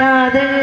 കാതൽ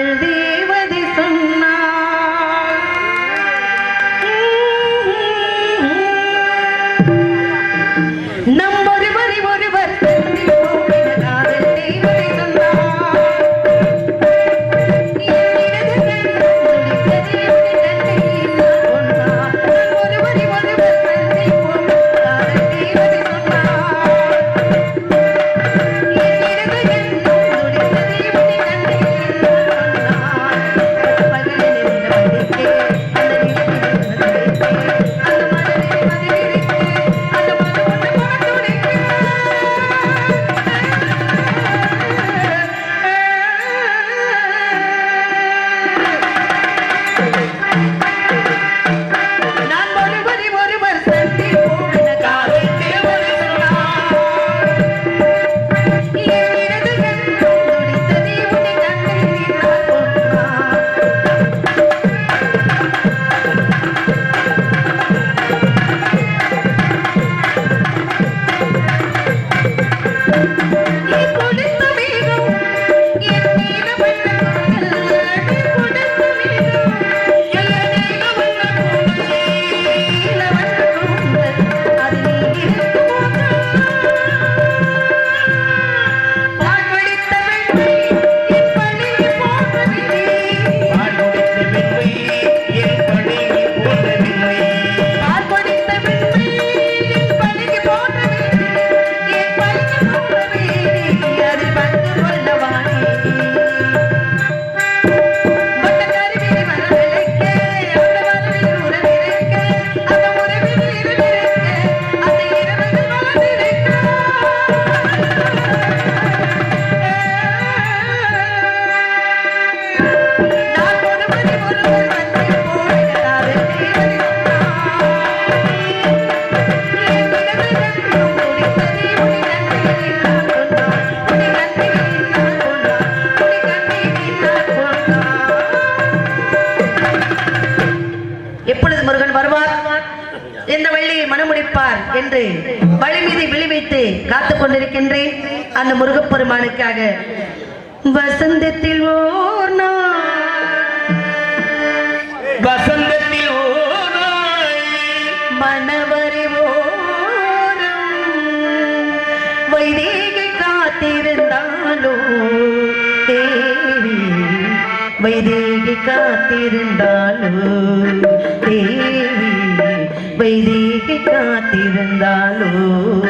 முடிப்பார் என்று வழிமீது விழிவைத்து காத்து கொண்டிருக்கின்றேன் அந்த முருகப்பெருமானுக்காக வசந்தத்தில் ஓர் வசந்தத்தில் மனவறிவோர் வைதேகி காத்திருந்தாலோ தேவி. வைதேகி காத்திருந்தாலோ தேவி. வைதேகி இருந்தாலும்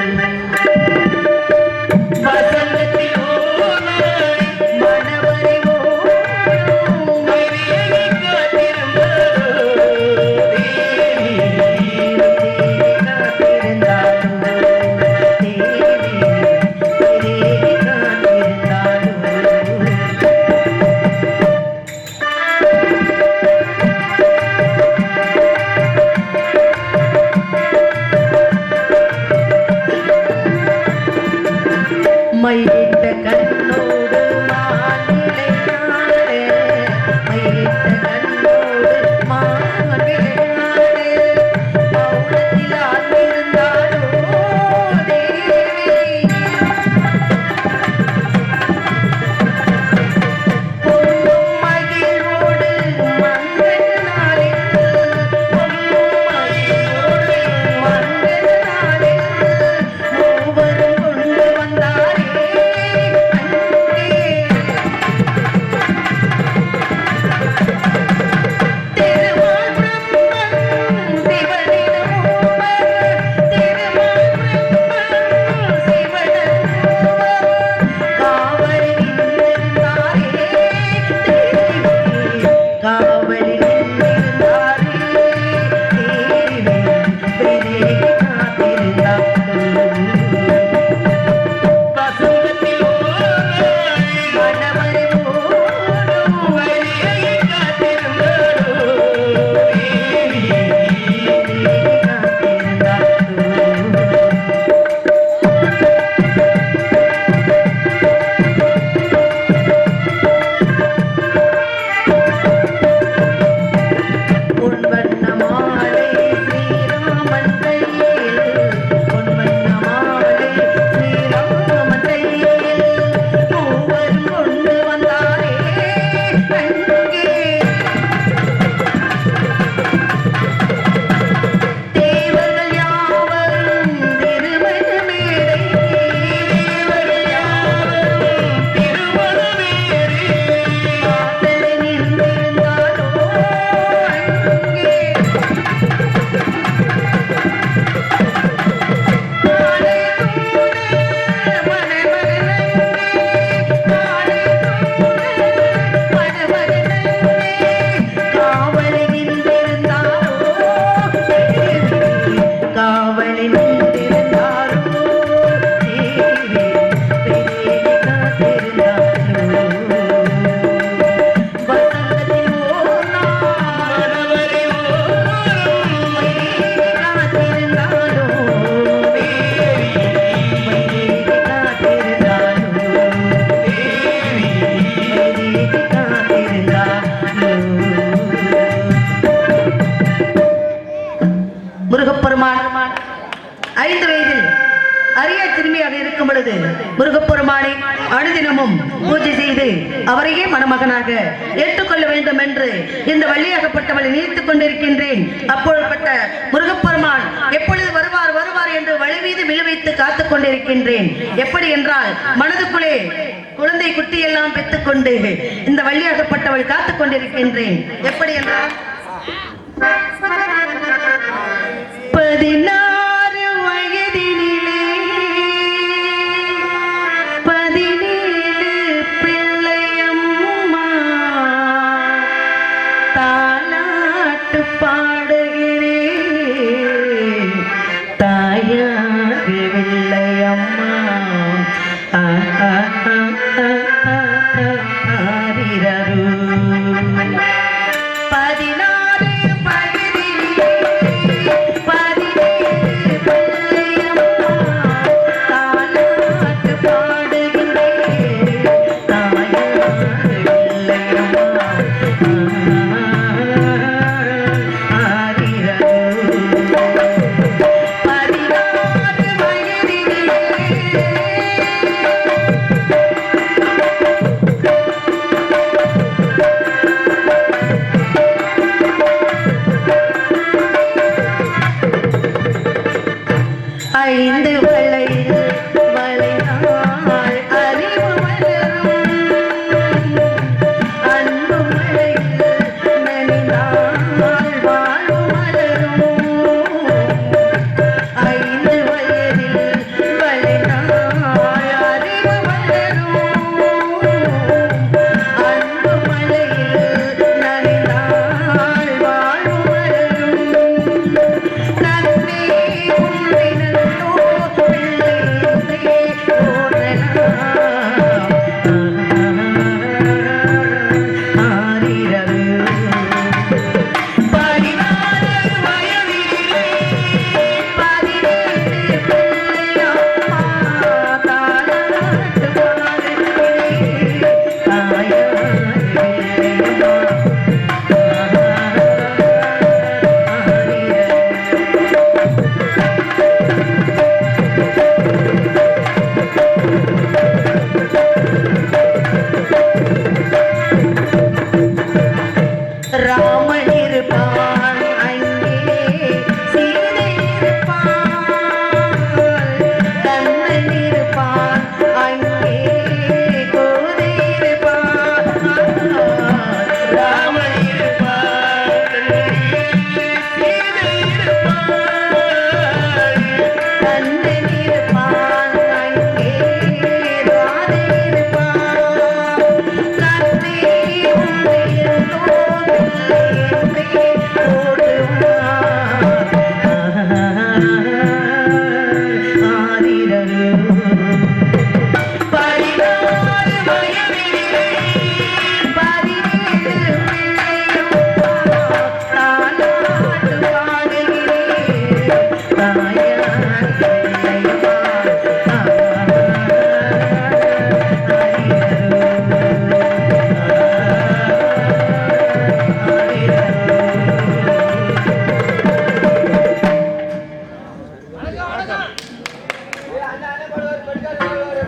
அவரையே மணமகனாக ஏற்றுக்கொள்ள வேண்டும் என்று இந்த வள்ளியாகப்பட்டவளை நினைத்துக் கொண்டிருக்கின்றேன். அப்பொழுதுபட்ட முருகப்பெருமான் எப்பொழுது வருவார் வருவார் என்று வழி மீது விழுவைத்து காத்துக் கொண்டிருக்கின்றேன். எப்படி என்றால் மனதுக்குள்ளே குழந்தை குட்டி எல்லாம் பெற்றுக்கொண்டு இந்த வள்ளியாகப்பட்டவள் காத்துக் கொண்டிருக்கின்றேன். எப்படி என்றால் பதினா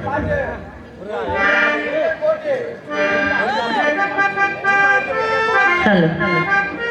Hello. Hello.